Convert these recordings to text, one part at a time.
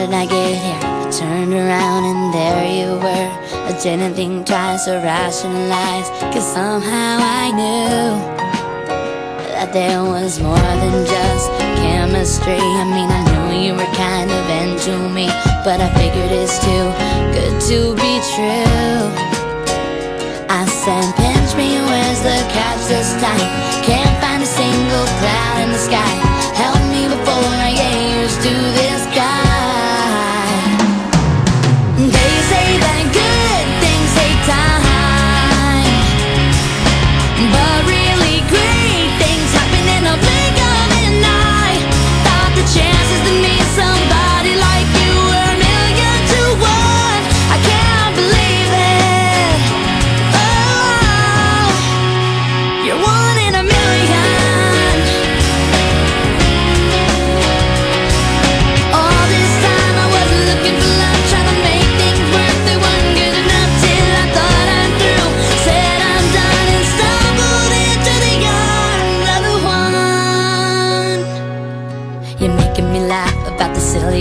did I get here? I turned around and there you were I didn't think twice or rationalize Cause somehow I knew That there was more than just chemistry I mean I knew you were kind of into me But I figured it's too good to be true I said pinch me, where's the catch this time? Can't find a single cloud in the sky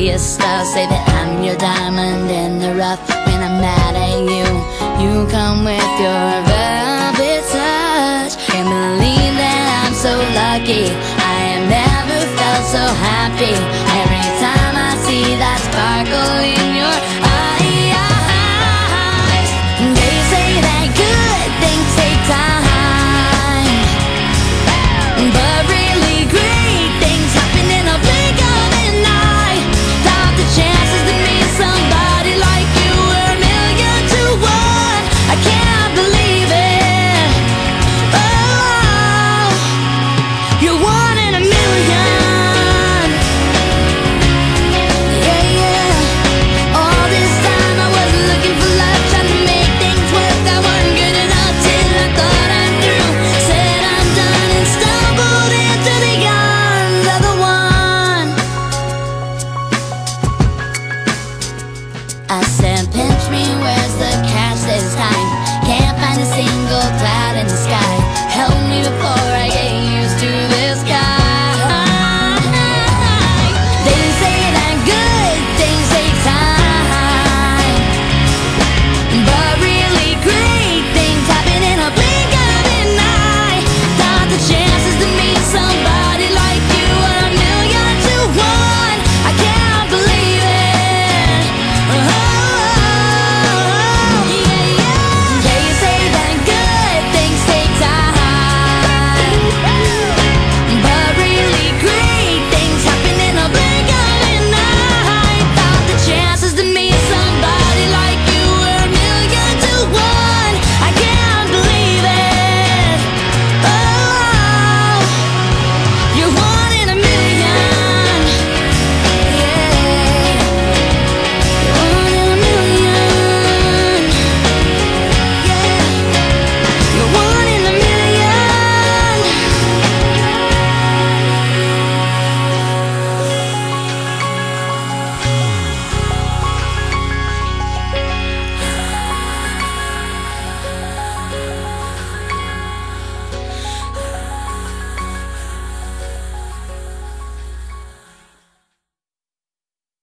a star Say that I'm your diamond in the rough. When I'm mad at you You come with your velvet touch. Can't believe that I'm so lucky. I have never felt so happy. Every time I see that sparkle in I sent